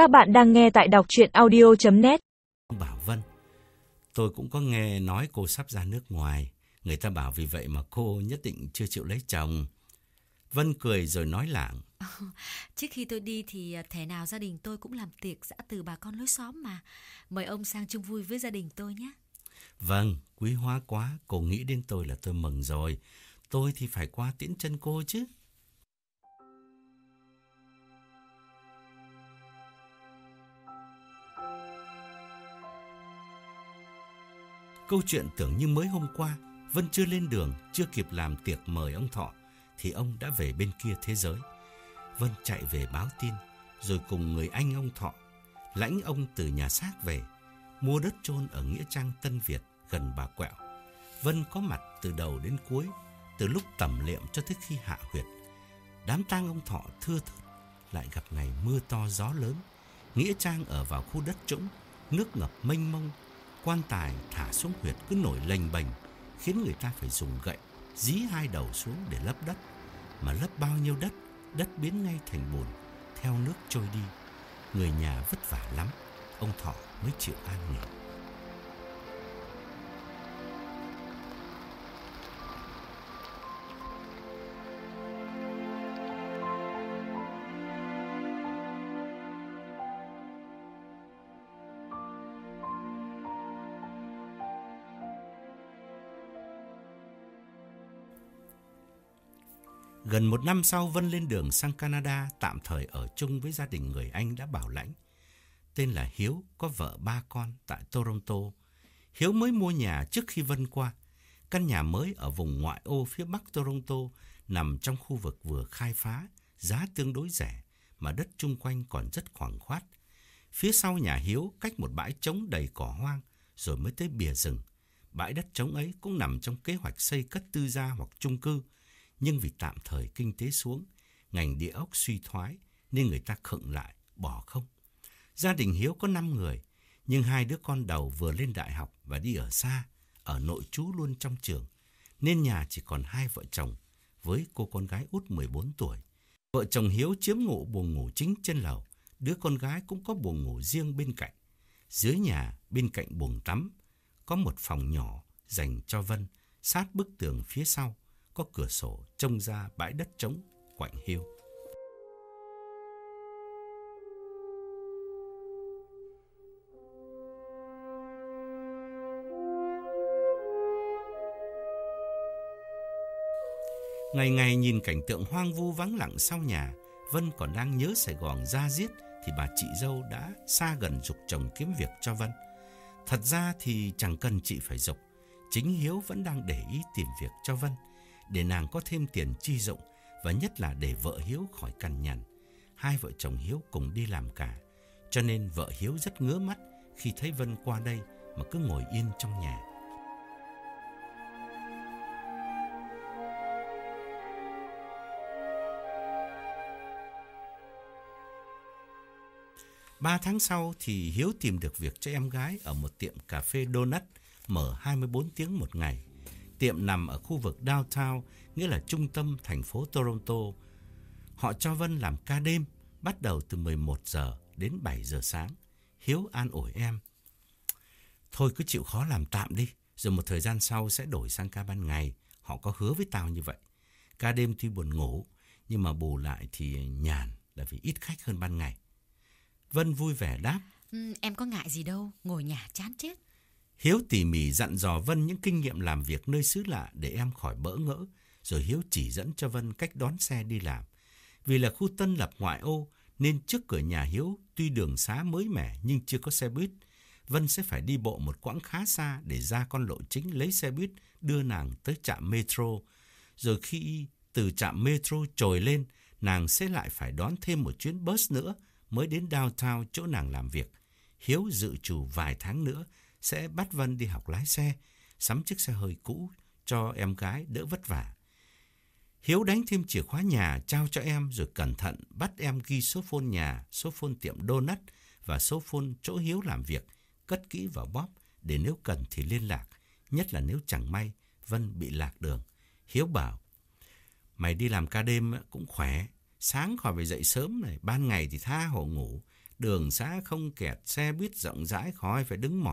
Các bạn đang nghe tại đọc chuyện audio.net Bảo Vân, tôi cũng có nghe nói cô sắp ra nước ngoài. Người ta bảo vì vậy mà cô nhất định chưa chịu lấy chồng. Vân cười rồi nói lảng. Trước khi tôi đi thì à, thể nào gia đình tôi cũng làm tiệc giã từ bà con lối xóm mà. Mời ông sang chung vui với gia đình tôi nhé. Vâng, quý hóa quá, cô nghĩ đến tôi là tôi mừng rồi. Tôi thì phải qua tiễn chân cô chứ. Câu chuyện tưởng như mới hôm qua, Vân chưa lên đường, chưa kịp làm tiệc mời ông Thọ, thì ông đã về bên kia thế giới. Vân chạy về báo tin, rồi cùng người anh ông Thọ, lãnh ông từ nhà xác về, mua đất chôn ở Nghĩa Trang Tân Việt gần bà Quẹo. Vân có mặt từ đầu đến cuối, từ lúc tẩm liệm cho tới khi hạ huyệt. Đám tang ông Thọ thưa thớt, lại gặp ngày mưa to gió lớn. Nghĩa Trang ở vào khu đất trũng, nước ngập mênh mông, quan tài thả xuống huyệt cứ nổi lềnh bềnh, khiến người ta phải dùng gậy dí hai đầu xuống để lấp đất. Mà lấp bao nhiêu đất, đất biến ngay thành bùn, theo nước trôi đi. Người nhà vất vả lắm, ông Thọ mới chịu an nghỉ. Gần một năm sau, Vân lên đường sang Canada tạm thời ở chung với gia đình người Anh đã bảo lãnh. Tên là Hiếu, có vợ ba con tại Toronto. Hiếu mới mua nhà trước khi Vân qua. Căn nhà mới ở vùng ngoại ô phía bắc Toronto nằm trong khu vực vừa khai phá, giá tương đối rẻ, mà đất chung quanh còn rất khoảng khoát. Phía sau nhà Hiếu cách một bãi trống đầy cỏ hoang, rồi mới tới bìa rừng. Bãi đất trống ấy cũng nằm trong kế hoạch xây cất tư gia hoặc chung cư, nhưng vì tạm thời kinh tế xuống, ngành địa ốc suy thoái nên người ta khựng lại, bỏ không. Gia đình Hiếu có 5 người, nhưng hai đứa con đầu vừa lên đại học và đi ở xa, ở nội trú luôn trong trường, nên nhà chỉ còn hai vợ chồng với cô con gái út 14 tuổi. Vợ chồng Hiếu chiếm ngụ buồng ngủ chính trên lầu, đứa con gái cũng có buồng ngủ riêng bên cạnh. Dưới nhà, bên cạnh buồng tắm, có một phòng nhỏ dành cho Vân, sát bức tường phía sau có cửa sổ trông ra bãi đất trống quạnh hiu. Ngày ngày nhìn cảnh tượng hoang vu vắng lặng sau nhà, Vân còn đang nhớ Sài Gòn ra giết thì bà chị dâu đã xa gần dục chồng kiếm việc cho Vân. Thật ra thì chẳng cần chị phải dục, chính Hiếu vẫn đang để ý tìm việc cho Vân để nàng có thêm tiền chi dụng và nhất là để vợ Hiếu khỏi cằn nhằn. Hai vợ chồng Hiếu cùng đi làm cả, cho nên vợ Hiếu rất ngứa mắt khi thấy Vân qua đây mà cứ ngồi yên trong nhà. Ba tháng sau thì Hiếu tìm được việc cho em gái ở một tiệm cà phê donut mở 24 tiếng một ngày. Tiệm nằm ở khu vực downtown, nghĩa là trung tâm thành phố Toronto. Họ cho Vân làm ca đêm, bắt đầu từ 11 giờ đến 7 giờ sáng. Hiếu an ủi em. Thôi cứ chịu khó làm tạm đi, rồi một thời gian sau sẽ đổi sang ca ban ngày. Họ có hứa với tao như vậy. Ca đêm tuy buồn ngủ, nhưng mà bù lại thì nhàn là vì ít khách hơn ban ngày. Vân vui vẻ đáp. Ừ, em có ngại gì đâu, ngồi nhà chán chết. Hiếu tỉ mỉ dặn dò Vân những kinh nghiệm làm việc nơi xứ lạ để em khỏi bỡ ngỡ, rồi Hiếu chỉ dẫn cho Vân cách đón xe đi làm. Vì là khu tân lập ngoại ô, nên trước cửa nhà Hiếu tuy đường xá mới mẻ nhưng chưa có xe buýt. Vân sẽ phải đi bộ một quãng khá xa để ra con lộ chính lấy xe buýt đưa nàng tới trạm metro. Rồi khi từ trạm metro trồi lên, nàng sẽ lại phải đón thêm một chuyến bus nữa mới đến downtown chỗ nàng làm việc. Hiếu dự trù vài tháng nữa sẽ bắt Vân đi học lái xe, sắm chiếc xe hơi cũ cho em gái đỡ vất vả. Hiếu đánh thêm chìa khóa nhà trao cho em rồi cẩn thận bắt em ghi số phone nhà, số phone tiệm donut và số phone chỗ Hiếu làm việc, cất kỹ vào bóp để nếu cần thì liên lạc, nhất là nếu chẳng may Vân bị lạc đường. Hiếu bảo, mày đi làm ca đêm cũng khỏe, sáng khỏi phải dậy sớm này, ban ngày thì tha hồ ngủ, Đường xã không kẹt, xe buýt rộng rãi khỏi phải đứng mỏi.